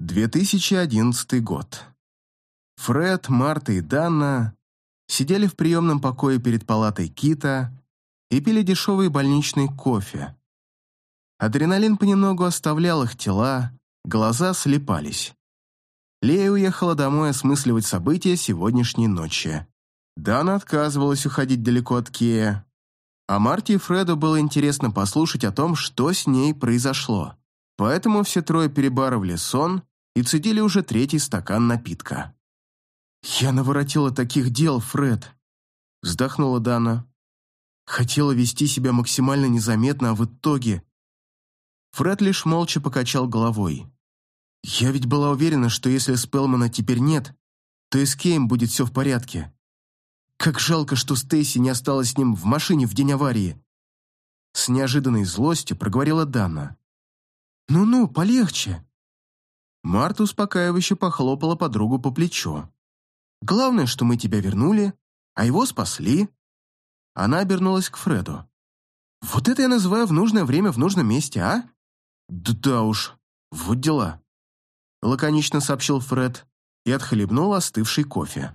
2011 год. Фред, Марта и Дана сидели в приемном покое перед палатой Кита и пили дешевый больничный кофе. Адреналин понемногу оставлял их тела, глаза слепались. Лея уехала домой осмысливать события сегодняшней ночи. Дана отказывалась уходить далеко от Кея, а Марте и Фреду было интересно послушать о том, что с ней произошло. Поэтому все трое перебарывали сон и цедили уже третий стакан напитка. «Я наворотила таких дел, Фред», — вздохнула Дана. «Хотела вести себя максимально незаметно, а в итоге...» Фред лишь молча покачал головой. «Я ведь была уверена, что если Спелмана теперь нет, то и с Кейм будет все в порядке. Как жалко, что Стейси не осталась с ним в машине в день аварии». С неожиданной злостью проговорила Дана. «Ну-ну, полегче». Марта успокаивающе похлопала подругу по плечу. «Главное, что мы тебя вернули, а его спасли». Она обернулась к Фреду. «Вот это я называю в нужное время в нужном месте, а?» «Да, уж, вот дела», — лаконично сообщил Фред и отхлебнул остывший кофе.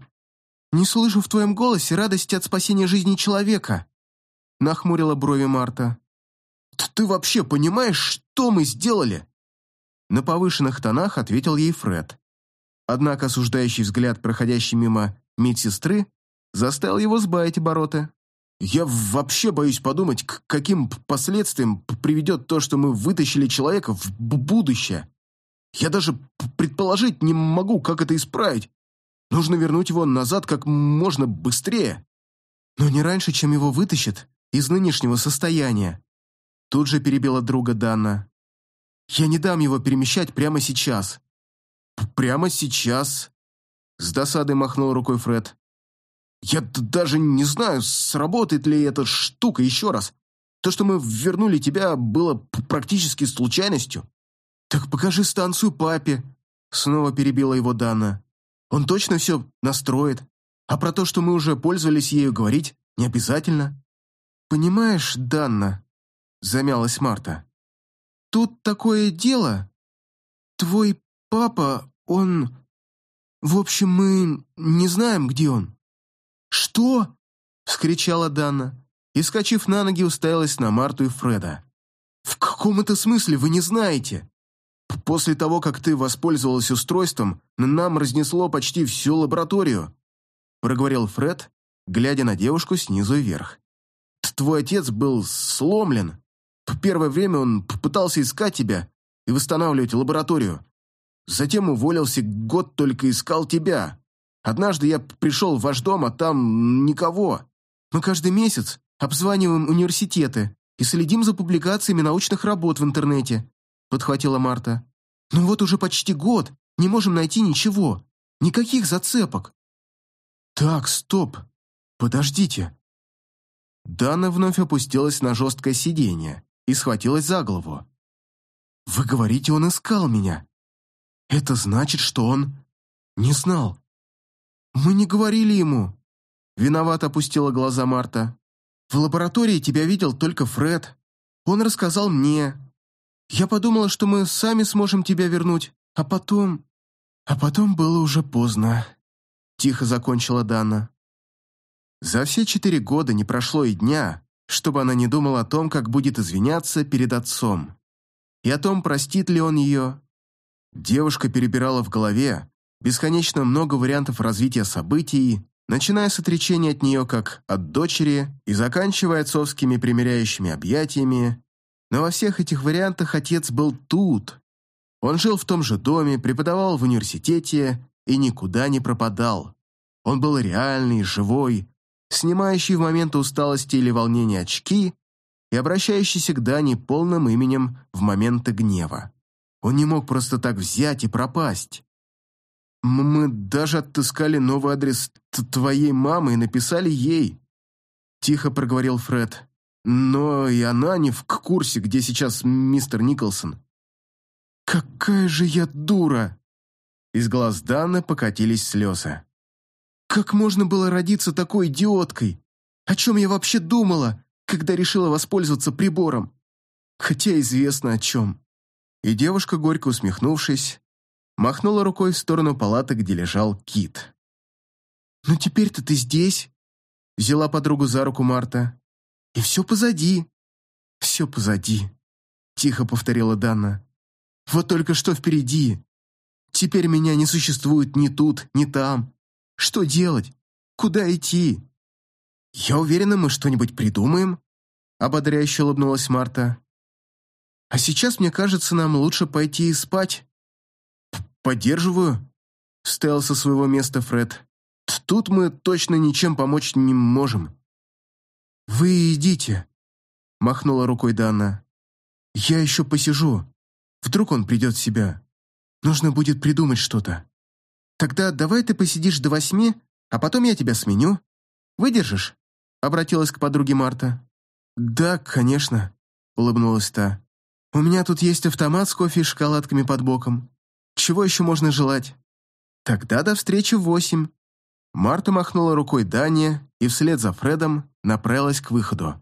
«Не слышу в твоем голосе радости от спасения жизни человека», — нахмурила брови Марта. «Ты вообще понимаешь, что мы сделали?» На повышенных тонах ответил ей Фред. Однако осуждающий взгляд, проходящий мимо медсестры, заставил его сбавить обороты. «Я вообще боюсь подумать, к каким последствиям приведет то, что мы вытащили человека в будущее. Я даже предположить не могу, как это исправить. Нужно вернуть его назад как можно быстрее. Но не раньше, чем его вытащат из нынешнего состояния». Тут же перебила друга Дана. Я не дам его перемещать прямо сейчас». «Прямо сейчас?» С досадой махнул рукой Фред. «Я даже не знаю, сработает ли эта штука еще раз. То, что мы вернули тебя, было практически случайностью». «Так покажи станцию папе», — снова перебила его Дана. «Он точно все настроит. А про то, что мы уже пользовались ею, говорить не обязательно». «Понимаешь, Данна», — замялась Марта, Тут такое дело. Твой папа, он... В общем, мы не знаем, где он». «Что?» — вскричала Дана и, скачив на ноги, уставилась на Марту и Фреда. «В каком это смысле вы не знаете?» «После того, как ты воспользовалась устройством, нам разнесло почти всю лабораторию», — проговорил Фред, глядя на девушку снизу вверх. «Твой отец был сломлен, первое время он пытался искать тебя и восстанавливать лабораторию. Затем уволился, год только искал тебя. Однажды я пришел в ваш дом, а там никого. Мы каждый месяц обзваниваем университеты и следим за публикациями научных работ в интернете», — подхватила Марта. «Ну вот уже почти год, не можем найти ничего, никаких зацепок». «Так, стоп, подождите». Дана вновь опустилась на жесткое сиденье и схватилась за голову. «Вы говорите, он искал меня. Это значит, что он не знал. Мы не говорили ему». Виноват опустила глаза Марта. «В лаборатории тебя видел только Фред. Он рассказал мне. Я подумала, что мы сами сможем тебя вернуть, а потом...» «А потом было уже поздно», — тихо закончила Дана. За все четыре года не прошло и дня, чтобы она не думала о том, как будет извиняться перед отцом, и о том, простит ли он ее. Девушка перебирала в голове бесконечно много вариантов развития событий, начиная с отречения от нее как от дочери и заканчивая отцовскими примиряющими объятиями, но во всех этих вариантах отец был тут. Он жил в том же доме, преподавал в университете и никуда не пропадал. Он был реальный, живой, снимающий в момент усталости или волнения очки и обращающийся к Дане полным именем в моменты гнева. Он не мог просто так взять и пропасть. «Мы даже отыскали новый адрес твоей мамы и написали ей», — тихо проговорил Фред. «Но и она не в курсе, где сейчас мистер Николсон». «Какая же я дура!» Из глаз Даны покатились слезы. Как можно было родиться такой идиоткой? О чем я вообще думала, когда решила воспользоваться прибором? Хотя известно о чем. И девушка, горько усмехнувшись, махнула рукой в сторону палаты, где лежал Кит. «Ну теперь-то ты здесь», — взяла подругу за руку Марта. «И все позади». «Все позади», — тихо повторила Дана. «Вот только что впереди. Теперь меня не существует ни тут, ни там. Что делать? Куда идти?» «Я уверена, мы что-нибудь придумаем», — ободряюще улыбнулась Марта. «А сейчас, мне кажется, нам лучше пойти и спать». «Поддерживаю», — встал со своего места Фред. «Тут мы точно ничем помочь не можем». «Вы идите», — махнула рукой Дана. «Я еще посижу. Вдруг он придет в себя. Нужно будет придумать что-то. Тогда давай ты посидишь до восьми, а потом я тебя сменю. Выдержишь?» Обратилась к подруге Марта. «Да, конечно», — улыбнулась та. «У меня тут есть автомат с кофе и шоколадками под боком. Чего еще можно желать?» «Тогда до встречи в восемь». Марта махнула рукой Дане и вслед за Фредом направилась к выходу.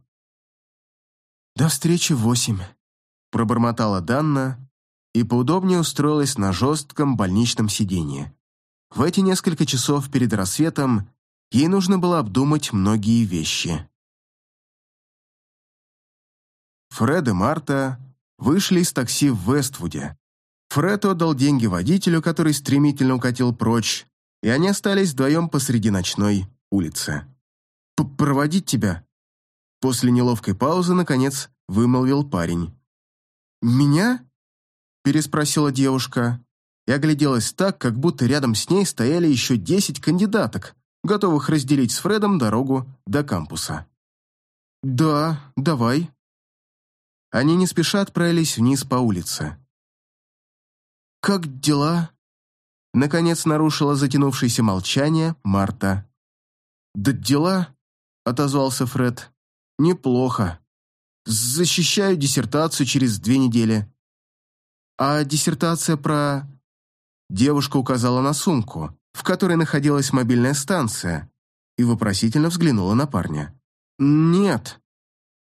«До встречи в восемь», — пробормотала Данна и поудобнее устроилась на жестком больничном сиденье. В эти несколько часов перед рассветом ей нужно было обдумать многие вещи. Фред и Марта вышли из такси в Вествуде. Фред отдал деньги водителю, который стремительно укатил прочь, и они остались вдвоем посреди ночной улицы. «Проводить тебя?» После неловкой паузы, наконец, вымолвил парень. «Меня?» переспросила девушка и огляделась так, как будто рядом с ней стояли еще десять кандидаток, готовых разделить с Фредом дорогу до кампуса. «Да, давай». Они не спеша отправились вниз по улице. «Как дела?» Наконец нарушила затянувшееся молчание Марта. «Да дела?» — отозвался Фред. «Неплохо. Защищаю диссертацию через две недели. А диссертация про...» Девушка указала на сумку, в которой находилась мобильная станция, и вопросительно взглянула на парня. «Нет.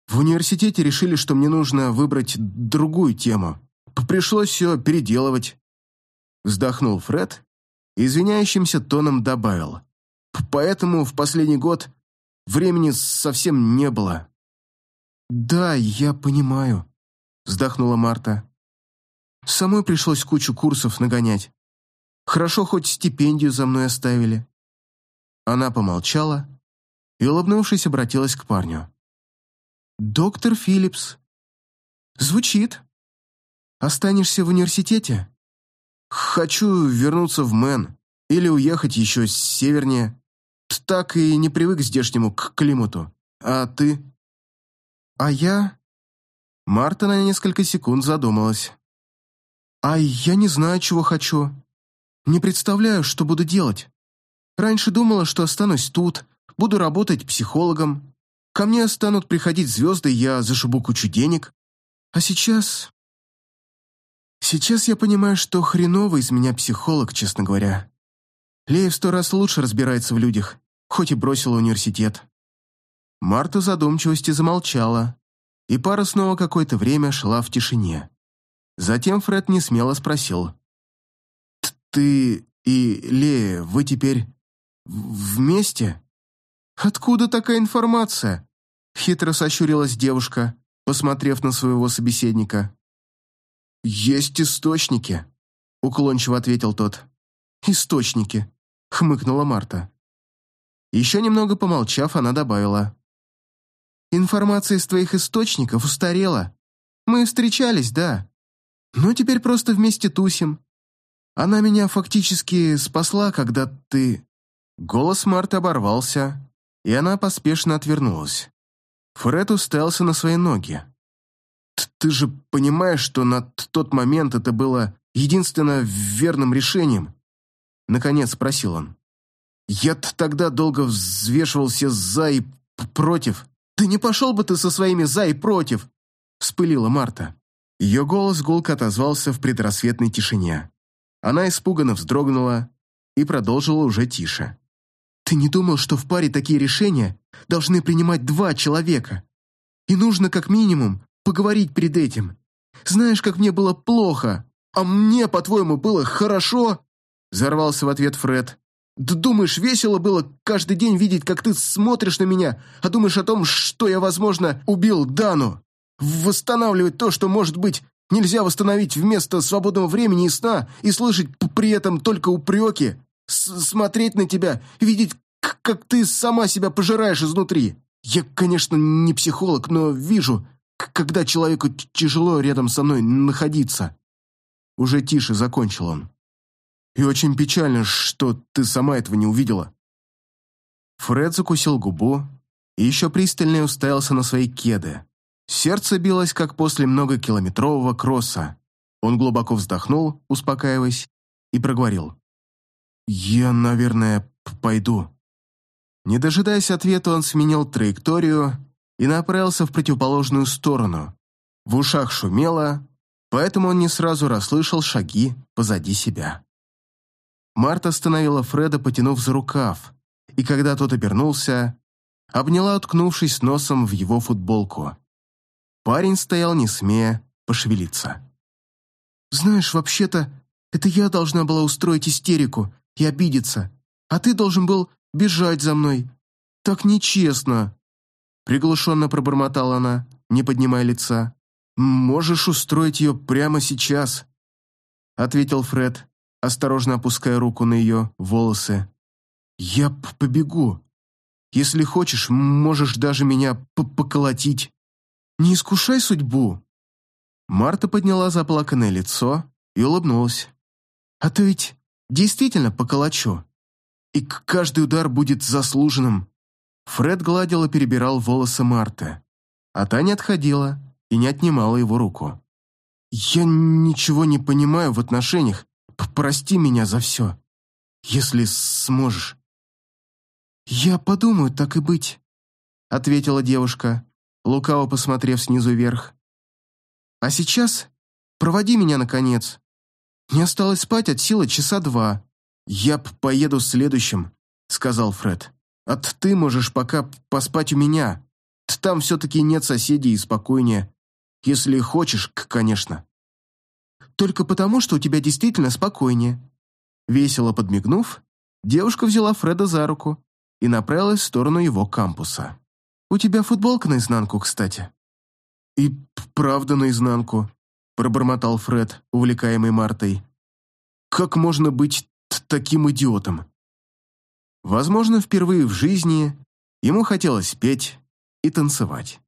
В университете решили, что мне нужно выбрать другую тему. Пришлось все переделывать». Вздохнул Фред и извиняющимся тоном добавил. «Поэтому в последний год времени совсем не было». «Да, я понимаю», — вздохнула Марта. «Самой пришлось кучу курсов нагонять. Хорошо, хоть стипендию за мной оставили». Она помолчала и, улыбнувшись, обратилась к парню. «Доктор Филлипс. Звучит. Останешься в университете?» «Хочу вернуться в Мэн или уехать еще севернее. Так и не привык к здешнему к климату. А ты?» «А я...» Марта на несколько секунд задумалась. «А я не знаю, чего хочу. Не представляю, что буду делать. Раньше думала, что останусь тут, буду работать психологом. Ко мне станут приходить звезды, я зашибу кучу денег. А сейчас... Сейчас я понимаю, что хреновый из меня психолог, честно говоря. Лея в сто раз лучше разбирается в людях, хоть и бросила университет. Марта задумчивости замолчала, и пара снова какое-то время шла в тишине. Затем Фред несмело спросил. «Ты и Лея, вы теперь вместе?» «Откуда такая информация?» Хитро сощурилась девушка, посмотрев на своего собеседника. «Есть источники», — уклончиво ответил тот. «Источники», — хмыкнула Марта. Еще немного помолчав, она добавила. «Информация из твоих источников устарела. Мы встречались, да. Но теперь просто вместе тусим. Она меня фактически спасла, когда ты...» Голос Марты оборвался, и она поспешно отвернулась. Фред уставился на свои ноги. «Ты же понимаешь, что на тот момент это было единственно верным решением?» Наконец спросил он. «Я тогда долго взвешивал все «за» и «против». «Да не пошел бы ты со своими «за» и «против», — вспылила Марта. Ее голос гулко отозвался в предрассветной тишине. Она испуганно вздрогнула и продолжила уже тише. «Ты не думал, что в паре такие решения должны принимать два человека? И нужно, как минимум, поговорить перед этим. Знаешь, как мне было плохо, «А мне, по-твоему, было хорошо?» Взорвался в ответ Фред. «Да думаешь, весело было каждый день видеть, как ты смотришь на меня, а думаешь о том, что я, возможно, убил Дану? Восстанавливать то, что, может быть, нельзя восстановить вместо свободного времени и сна, и слышать при этом только упреки, смотреть на тебя, видеть, как ты сама себя пожираешь изнутри. Я, конечно, не психолог, но вижу, когда человеку тяжело рядом со мной находиться. Уже тише закончил он. И очень печально, что ты сама этого не увидела. Фред закусил губу и еще пристальнее уставился на свои кеды. Сердце билось, как после многокилометрового кросса. Он глубоко вздохнул, успокаиваясь, и проговорил. «Я, наверное, пойду». Не дожидаясь ответа, он сменил траекторию и направился в противоположную сторону. В ушах шумело, поэтому он не сразу расслышал шаги позади себя. Марта остановила Фреда, потянув за рукав, и когда тот обернулся, обняла, уткнувшись носом в его футболку. Парень стоял, не смея пошевелиться. «Знаешь, вообще-то, это я должна была устроить истерику и обидеться, а ты должен был бежать за мной. Так нечестно!» Приглушенно пробормотала она, не поднимая лица. «Можешь устроить ее прямо сейчас», — ответил Фред, осторожно опуская руку на ее волосы. «Я побегу. Если хочешь, можешь даже меня поколотить. Не искушай судьбу». Марта подняла заплаканное лицо и улыбнулась. «А то ведь действительно поколочу. И каждый удар будет заслуженным». Фред гладил и перебирал волосы Марты, а та не отходила и не отнимала его руку. «Я ничего не понимаю в отношениях. Прости меня за все, если сможешь». «Я подумаю, так и быть», — ответила девушка, лукаво посмотрев снизу вверх. «А сейчас проводи меня, наконец. Мне осталось спать от силы часа два. Я поеду следующим», — сказал Фред. А ты можешь пока поспать у меня. Там все-таки нет соседей и спокойнее. Если хочешь, конечно. Только потому, что у тебя действительно спокойнее. Весело подмигнув, девушка взяла Фреда за руку и направилась в сторону его кампуса. «У тебя футболка наизнанку, кстати». «И правда наизнанку», — пробормотал Фред, увлекаемый Мартой. «Как можно быть таким идиотом?» Возможно, впервые в жизни ему хотелось петь и танцевать.